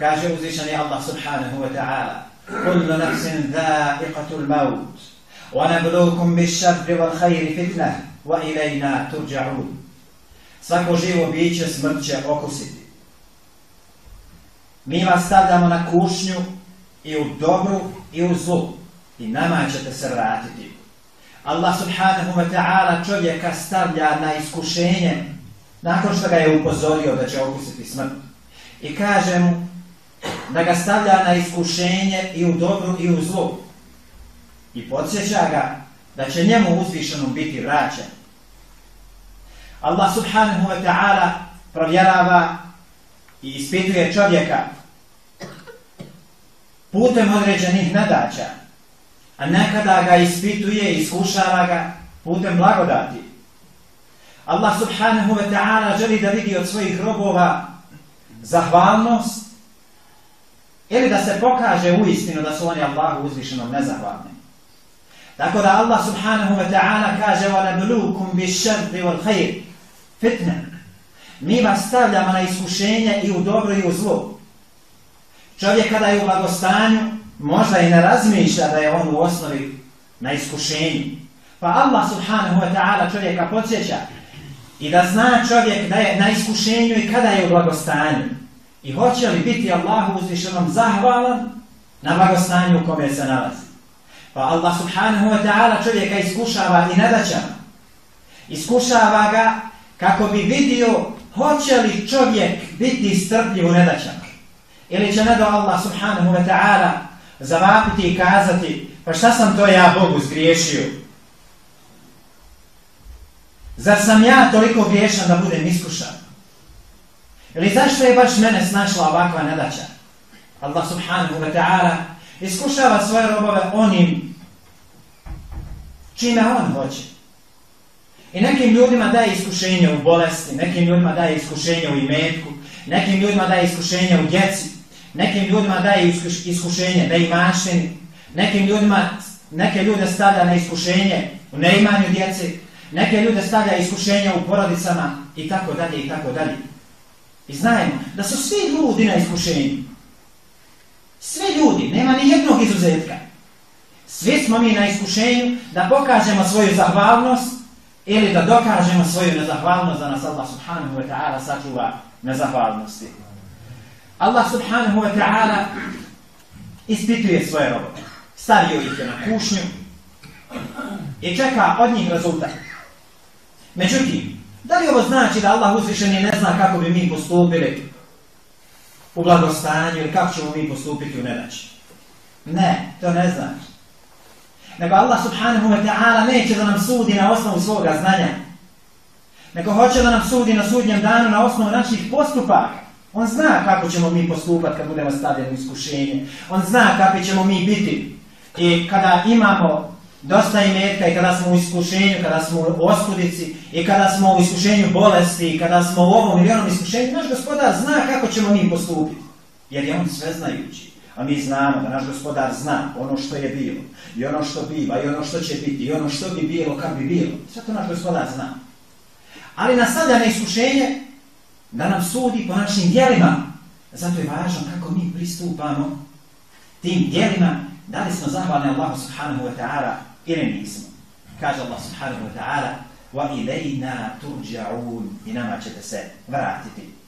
Kaže uzvišeni Allah subhanahu wa ta'ala Kullu nafsin dha'iqatul maut Wa nabluukum bi šarri wal khayri fitnah Wa ilajna turja'un Svako živo biće smrt će okusiti. Mi vas stavljamo na kušnju i u dobru i u zlu i nama ćete se vratiti. Allah subhanahu wa ta'ala čovjeka stavlja na iskušenje nakon što ga je upozorio da će okusiti smrt. I kaže mu da ga stavlja na iskušenje i u dobru i u zlu. I podsjeća ga da će njemu uzvišenom biti vraćan. Allah subhanahu wa ta'ala provjerava i ispituje čovjeka putem određenih nadaća, a nekada ga ispituje i iskušava ga putem blagodati. Allah subhanahu wa ta'ala želi da vidi od svojih robova zahvalnost ili da se pokaže u istinu da su oni Allahu uzvišenom nezahvalni. Tako da Allah subhanahu wa ta'ala kaže وَنَبْلُوكُمْ بِشَرْدِ وَالْخَيْرِ Fitne. Mi vas stavljamo na iskušenje i u dobro i u zlo. Čovjek kada je u blagostanju, možda i ne razmišlja da je on u osnovi na iskušenju. Pa Allah subhanahu wa ta'ala čovjeka podsjeća i da zna čovjek da je na iskušenju i kada je u blagostanju. I hoće li biti Allahu uzvišenom zahvalan na blagostanju u kome se nalazi. Pa Allah subhanahu wa ta'ala čovjeka iskušava i nadaća. Iskušava ga kako bi vidio hoće li čovjek biti strpljiv u nedaćama. Ili će ne do Allah subhanahu wa ta'ala zavapiti i kazati pa šta sam to ja Bogu zgriješio? Zar sam ja toliko griješan da budem iskušan? Ili zašto je baš mene snašla ovakva nedaća? Allah subhanahu wa ta'ala iskušava svoje robove onim čime on hoće. I nekim ljudima daje iskušenje u bolesti, nekim ljudima daje iskušenje u imetku, nekim ljudima daje iskušenje u djeci, nekim ljudima daje iskušenje da imašteni, nekim ljudima, neke ljude stavlja na iskušenje u neimanju djeci, neke ljude stavlja iskušenje u porodicama i tako dalje i tako dalje. I znajemo da su svi ljudi na iskušenju. Svi ljudi, nema ni jednog izuzetka. Svi smo mi na iskušenju da pokažemo svoju zahvalnost ili da dokažemo svoju nezahvalnost da nas Allah subhanahu wa ta'ala sačuva nezahvalnosti. Allah subhanahu wa ta'ala ispituje svoje robove. Stavio ih je na kušnju i čeka od njih rezultat. Međutim, da li ovo znači da Allah uzvišeni ne zna kako bi mi postupili u blagostanju ili kako ćemo mi postupiti u nedaći? Ne, to ne znači nego Allah subhanahu wa ta'ala neće da nam sudi na osnovu svoga znanja. Nego hoće da nam sudi na sudnjem danu na osnovu naših postupaka. On zna kako ćemo mi postupati kad budemo stavljeni u iskušenje. On zna kako ćemo mi biti. I kada imamo dosta imetka i kada smo u iskušenju, kada smo u oskudici i kada smo u iskušenju bolesti i kada smo u ovom ili onom iskušenju, naš gospodar zna kako ćemo mi postupiti. Jer je on sve znajući. A mi znamo da naš gospodar zna ono što je bilo, i ono što biva, i ono što će biti, i ono što bi bilo, kad bi bilo. Sve to naš gospodar zna. Ali nas stavlja na iskušenje da nam sudi po našim dijelima. Zato je važno kako mi pristupamo tim dijelima, da li smo zahvalni Allahu subhanahu wa ta'ala ili nismo. Kaže Allah subhanahu wa ta'ala, wa تُرْجَعُونَ i nama ćete se vratiti.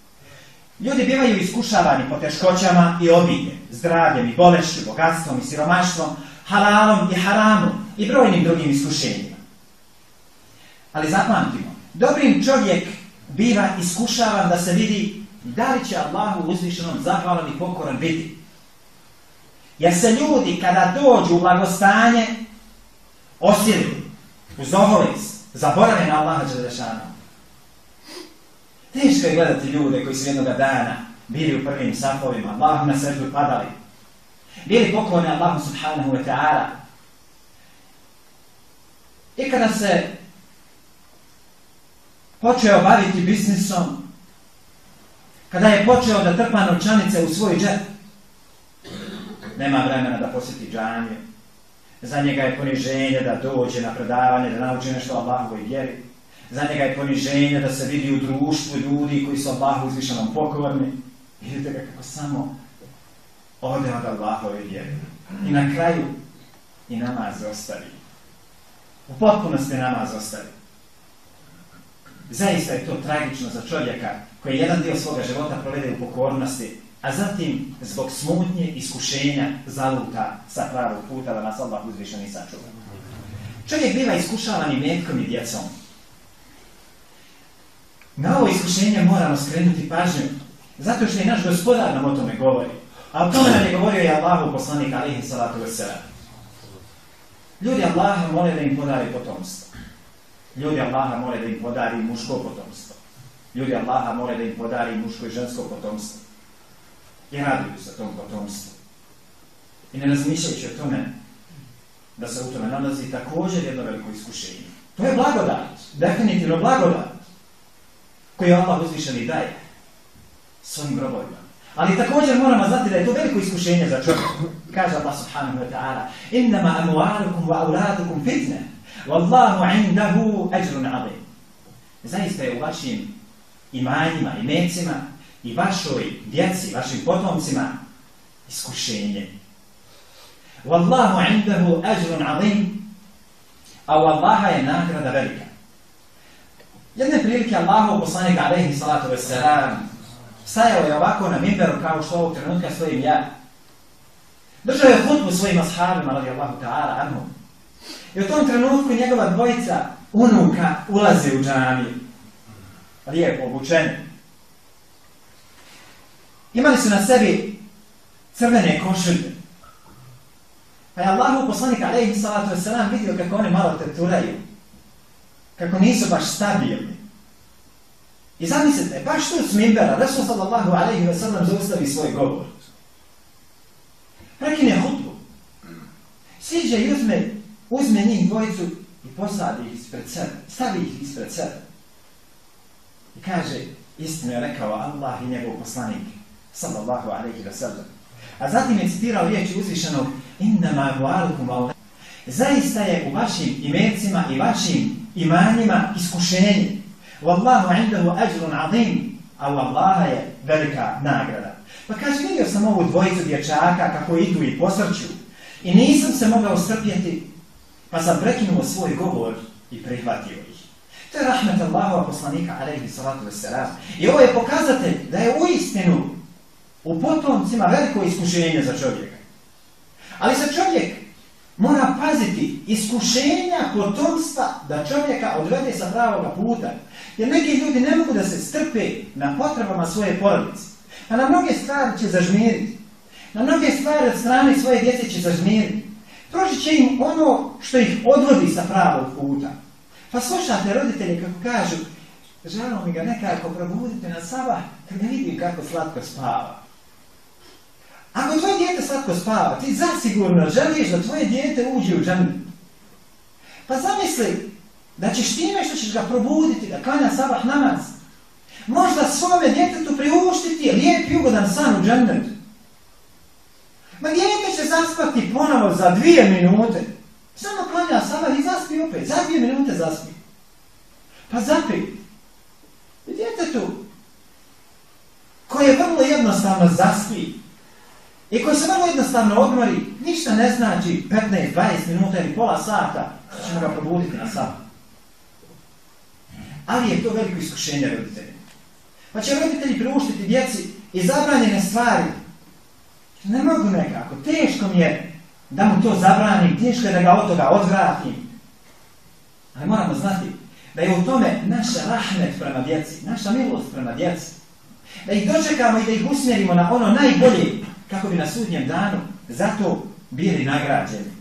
Ljudi bivaju iskušavani po teškoćama i obilje, zdravljem i bolešću, bogatstvom i siromaštvom, halalom i haramom i brojnim drugim iskušenjima. Ali zapamtimo, dobrim čovjek biva iskušavan da se vidi da li će Allahu uzvišenom zahvalan i pokoran biti. Jer se ljudi kada dođu u blagostanje osjeli, uzoholic, zaborave na Allaha Đelešanu. Teško je gledati ljude koji su jednoga dana bili u prvim safovima, Allahom na sreću padali. Bili pokloni Allahu subhanahu wa ta'ala. I kada se počeo baviti biznisom, kada je počeo da trpa novčanice u svoj džep, nema vremena da posjeti džanje, za njega je poniženje da dođe na predavanje, da nauči nešto o Allahovoj vjeri, za njega je poniženje da se vidi u društvu ljudi koji su Allahu izvišanom pokorni. Vidite ga kako samo ode od Allahove vjeri. I na kraju i namaz ostavi. U potpunosti namaz ostavi. Zaista je to tragično za čovjeka koji jedan dio svoga života provede u pokornosti, a zatim zbog smutnje iskušenja zaluta sa pravog puta da nas Allah uzvišeni sačuva. Čovjek biva iskušavan i metkom i djecom. Na ovo iskušenje moramo skrenuti pažnju, zato što je naš gospodar nam o tome govori. A o tome nam je govorio i Allahu poslanik alihi salatu wasalam. Ljudi Allaha mole da im podari potomstvo. Ljudi Allaha mole da im podari muško potomstvo. Ljudi Allaha mole da im podari muško i žensko potomstvo. I raduju se tom potomstvu. I ne razmišljajući o tome da se u tome nalazi također jedno veliko iskušenje. To je blagodat, definitivno blagodat, koji Allah uzvišen i daje svojim grobovima. Ali također moramo znati da je to veliko iskušenje za čovjek. Kaže Allah subhanahu wa ta'ala Innama amualukum wa auladukum fitne Wallahu indahu ajrun alim Zaista je u vašim imanjima i mecima i vašoj djeci, vašim potomcima iskušenje. Wallahu indahu ajrun azim, a u Allaha je nagrada velika. Jedne prilike Allahov poslanik alaihi salatu wasalam stajao je ovako na mimberu kao što ovog trenutka stojim ja. Držao je hutbu svojim ashabima, radi Allahu ta'ala, anhu. I u tom trenutku njegova dvojica unuka ulaze u džamiju. Lijepo obučeni. Imali su na sebi crvene košulje. Pa je Allahu poslanik alaihi salatu wasalam vidio kako oni malo teturaju. Kako nisu baš stabilni. I zamislite, baš tu s mimbera, Resul sallallahu alaihi wasalam zaustavi svoj govor. Prekine hutbu. Siđe i uzme, uzme njih dvojicu i posadi ih ispred sebe, stavi ih ispred sebe. I kaže, istinu je rekao Allah i njegov poslanik, sallallahu alaihi wa sallam. A zatim je citirao riječi uzvišenog, innama gualukum Allah. Zaista je u vašim imecima i vašim imanjima iskušenje. Wallahu indahu ajrun azim, a u Allaha je velika nagrada. Pa kaže, vidio sam ovu dvojicu dječaka kako idu i posrću i nisam se mogao strpjeti, pa sam prekinuo svoj govor i prihvatio ih. To je rahmet Allahova poslanika, alaihi salatu wasalam. I ovo je pokazatelj da je u istinu u potomcima veliko iskušenje za čovjeka. Ali se čovjek mora paziti iskušenja potomstva da čovjeka odvede sa pravoga puta. Jer neki ljudi ne mogu da se strpe na potrebama svoje porodice. A na mnoge stvari će zažmiriti. Na mnoge stvari od strane svoje djece će zažmiriti. Proći će im ono što ih odvodi sa pravog puta. Pa slušate roditelje kako kažu, žalno mi ga nekako probudite na sabah kad ne vidim kako slatko spava. Ako tvoje dijete slatko spava, ti zasigurno želiš da tvoje dijete uđe u džanu. Pa zamisli da ćeš time što ćeš ga probuditi, da klanja sabah namaz, možda svome djetetu priuštiti lijep i ugodan san u džanetu. Ma dijete će zaspati ponovo za dvije minute. Samo klanja sabah i zaspi opet. Za dvije minute zaspi. Pa zapi. Djetetu koje vrlo jednostavno zaspi, I koji se vrlo jednostavno odmori, ništa ne znači 15, 20 minuta ili pola sata, ćemo ga probuditi na sat. Ali je to veliko iskušenje roditelji. Pa će roditelji priuštiti djeci i zabranjene stvari. Ne mogu nekako, teško mi je da mu to zabranim, teško je da ga od toga odvratim. Ali moramo znati da je u tome naša rahmet prema djeci, naša milost prema djeci. Da ih dočekamo i da ih usmjerimo na ono najbolje kako bi na sudnjem danu zato bili nagrađeni.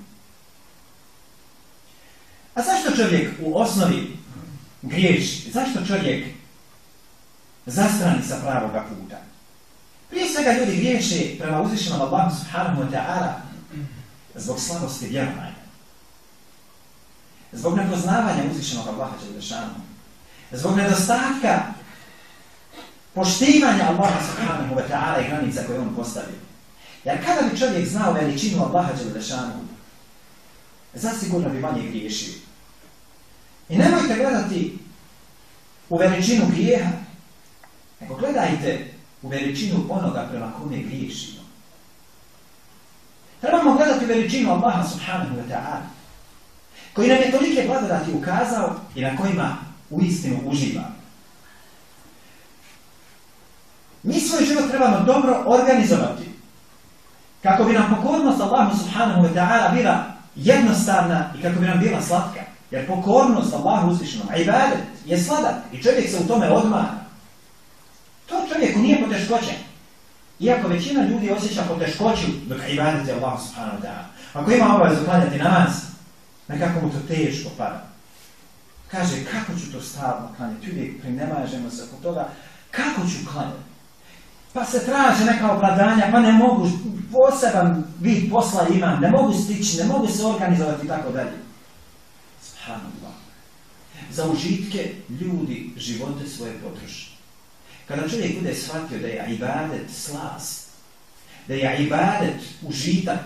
A zašto čovjek u osnovi griješi? Zašto čovjek zastrani sa pravoga puta? Prije svega ljudi griješe prema uzvišenom Allahu subhanahu wa ta'ala zbog slabosti vjerovanja. Zbog nepoznavanja uzvišenog Allaha Đelešanu. Zbog nedostatka poštivanja Allaha subhanahu wa ta'ala i granica koje on postavio. Jer kada bi čovjek znao veličinu Allaha Đelešanu, zasigurno bi manje griješio. I nemojte gledati u veličinu grijeha, nego gledajte u veličinu onoga prema kome griješimo. veličinu Allaha subhanahu wa ta'ala, koji nam je tolike blagodati ukazao i na kojima u istinu uživa. Mi svoj život trebamo dobro organizovati, kako bi nam pokornost Allahu subhanahu wa ta'ala bila jednostavna i kako bi nam bila slatka. Jer pokornost Allahu uzvišenom, a ibadet je sladak i čovjek se u tome odmara. To čovjeku nije poteškoće. Iako većina ljudi osjeća poteškoću dok ibadet je Allahu subhanahu wa ta'ala. Ako ima obavez uklanjati namaz, nekako mu to teško pada. Kaže, kako ću to stavno klanjati? Uvijek prinemažemo se oko toga, kako ću klanjati? Pa se traže neka obladanja, pa ne mogu, poseban vid posla imam, ne mogu stići, ne mogu se organizovati i tako dalje. Subhanallah. Za užitke ljudi živote svoje potroši. Kada čovjek bude shvatio da je ibadet slast, da je ibadet užitak,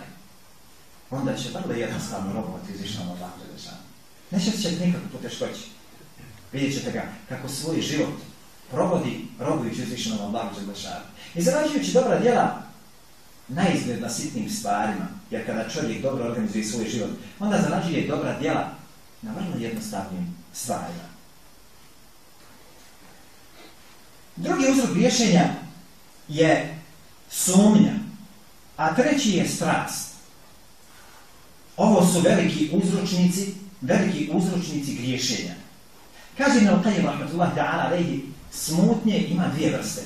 onda će vrlo jednostavno robovati izvišnom od lakve. Neće se će nikako poteškoći. Vidjet ćete ga kako svoj život provodi robujući izvišnom od lakve države. I zarađujući dobra djela, naizgled na sitnim stvarima, jer kada čovjek dobro organizuje svoj život, onda zarađuje dobra djela na vrlo jednostavnim stvarima. Drugi uzrok rješenja je sumnja, a treći je strast. Ovo su veliki uzročnici, veliki uzročnici griješenja. Kaže Ibn Al-Qayyim rahmatullahi ta'ala alejhi, smutnje ima dvije vrste.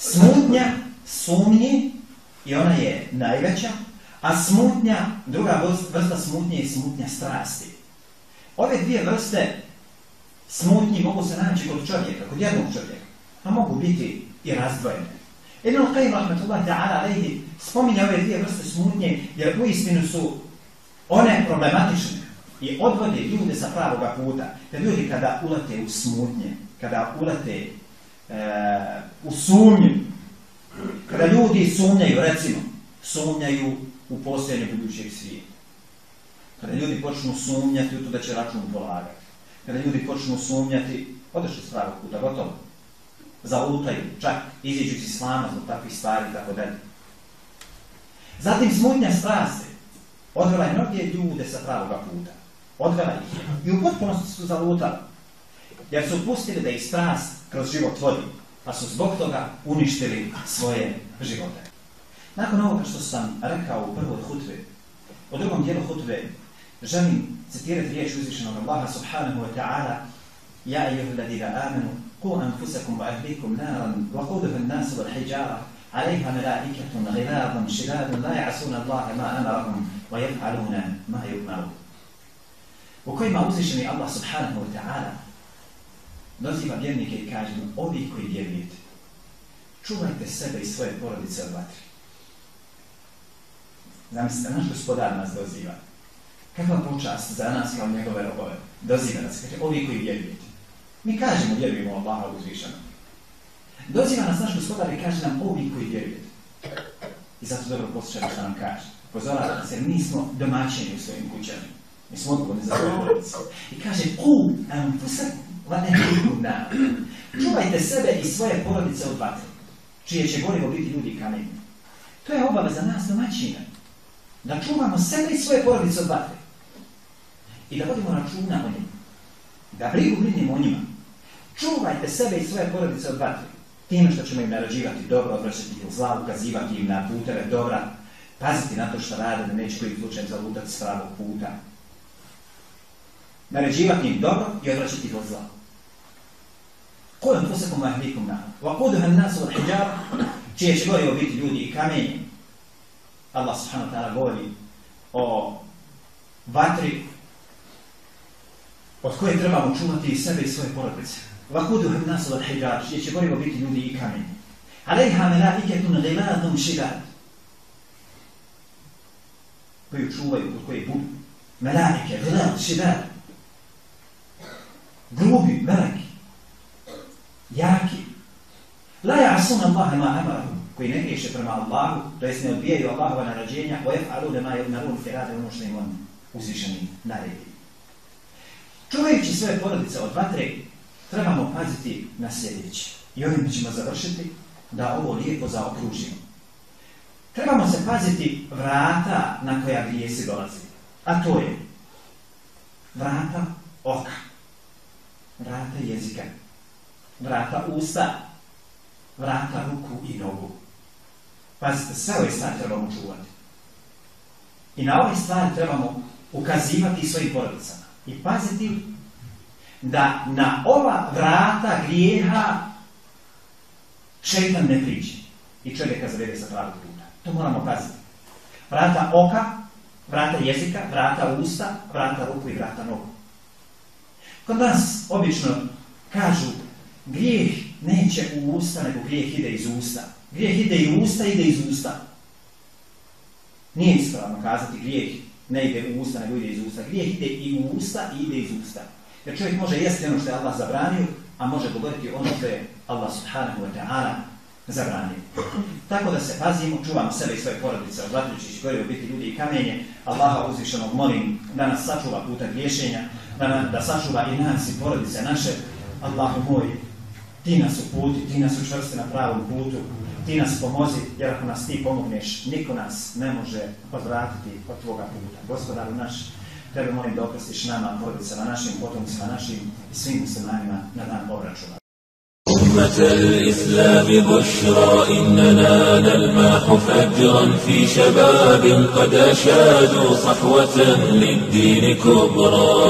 Smutnja sumnji, i ona je najveća, a smutnja, druga vrsta smutnje je smutnja strasti. Ove dvije vrste smutnji mogu se naći kod čovjeka, kod jednog čovjeka, a mogu biti i razdvojene. Ibn Qayyim rahmetullahi ta'ala alayhi spominje ove dvije vrste smutnje jer u istinu su one problematične i odvode ljude sa pravoga puta. Jer ljudi kada ulete u smutnje, kada ulete e, u sumnju, kada ljudi sumnjaju, recimo, sumnjaju u postojanje budućeg svijeta. Kada ljudi počnu sumnjati u to da će račun polagati. Kada ljudi počnu sumnjati, odešli s pravog puta, gotovo. Zalutaju, čak iziđu iz islama zbog takvih stvari i tako dalje. Zatim smutnja strasti odvela je mnogdje ljude sa pravoga puta. Odvela ih je. I u potpunosti su zalutali Jer su pustili da ih strast kroz život vodi. Pa su zbog toga uništili svoje živote. Nakon ovoga što sam rekao u prvoj hutve, u drugom dijelu hutve, želim citirati riječ uzvišenog Allaha subhanahu wa ta'ala Ja ijuhu ladira amenu, ku anfusakum wa ahlikum naran, wa kuduhu nasu wal hijjara, عليها ملائكة غلاظ شداد لا يعصون الله ما أمرهم ويفعلون ما يؤمرون وكما uzvišeni Allah subhanahu wa naziva vjernike i kaže ovi koji vjerujete čuvajte sebe i svoje porodice od vatri zamislite naš gospodar nas doziva kakva počast za nas kao njegove robove doziva nas kaže ovi koji vjerujete mi kažemo vjerujemo Allaha uzvišeno. Doziva nas naš gospodar i kaže nam ovi koji vjerujete. I zato dobro poslušajte što nam kaže. Pozorava nas jer mi smo domaćeni u svojim kućama. Mi smo odgovorni za svoje porodice. I kaže, ku, am fusak. Čuvajte sebe i svoje porodice od vatre, čije će gorivo biti ljudi kamenje. To je obaveza nas domaćina. Da čuvamo sebe i svoje porodice od vatre. I da vodimo računa o njima. Da brigu brinimo o njima. Čuvajte sebe i svoje porodice od vatre time što ćemo im narađivati dobro, odvraćati ih zla, ukazivati im na puteve dobra, paziti na to što rade, da neće koji slučaj zalutati s pravog puta. Naređivati im dobro i odvraćati ih od zla. قوا أنفسكم وأهليكم نارا وقودها الناس والحجارة تشيش قوي وبيت لودي كامي الله سبحانه وتعالى قولي أو vatri od koje trebamo čuvati i sebe i svoje porodice. Vakuduha nas od hijjar, čije će gorivo biti ljudi i kamen. Alejha melaiketun ghiladun šidad. Koju čuvaju, kod koje budu. Melaike, ghilad, šidad. Grubi meleki. Jaki. La ja asun Allahe ma amaru, koji ne griješe prema Allahu, to jest ne odbijaju Allahova narađenja, o jef alu da ma je narun firade ono što im on uzvišeni naredi. Čuvajući svoje porodice od vatre, trebamo paziti na sljedeće. I ovim ćemo završiti da ovo lijepo zaokružimo. trebamo se paziti vrata na koja grijesi dolazi. A to je vrata oka, vrata jezika, vrata usta, vrata ruku i nogu. Pazite, sve ove stvari trebamo čuvati. I na ove stvari trebamo ukazivati svojim porodicama. I paziti da na ova vrata grijeha šeitan ne priđe i čovjeka zavede sa pravog puta. To moramo paziti. Vrata oka, vrata jezika, vrata usta, vrata ruku i vrata nogu. Kod nas obično kažu grijeh neće u usta, nego grijeh ide iz usta. Grijeh ide i usta, ide iz usta. Nije ispravno kazati grijeh ne ide u usta, nego ide iz usta. Grijeh ide i u usta i ide iz usta. Jer čovjek može jesti ono što je Allah zabranio, a može govoriti ono što je Allah subhanahu wa ta'ala zabranio. Tako da se pazimo, čuvamo sebe i svoje porodice, odlatujući gore u biti ljudi i kamenje, Allaha uzvišenog molim da nas sačuva puta griješenja, da, da sačuva i nas i porodice naše, Allahu moj, ti nas uputi, ti nas učvrsti na pravom putu, ti nas pomozi, jer ako nas ti pomogneš, niko nas ne može odvratiti od tvoga puta. Gospodaru naš, tebe molim da oprostiš nama, porodicama, našim potomcima, našim i svim muslimanima na dan obračuna. أمة الإسلام بشرى إننا نلمح فجرا في شباب قد أشادوا صحوة للدين كبرى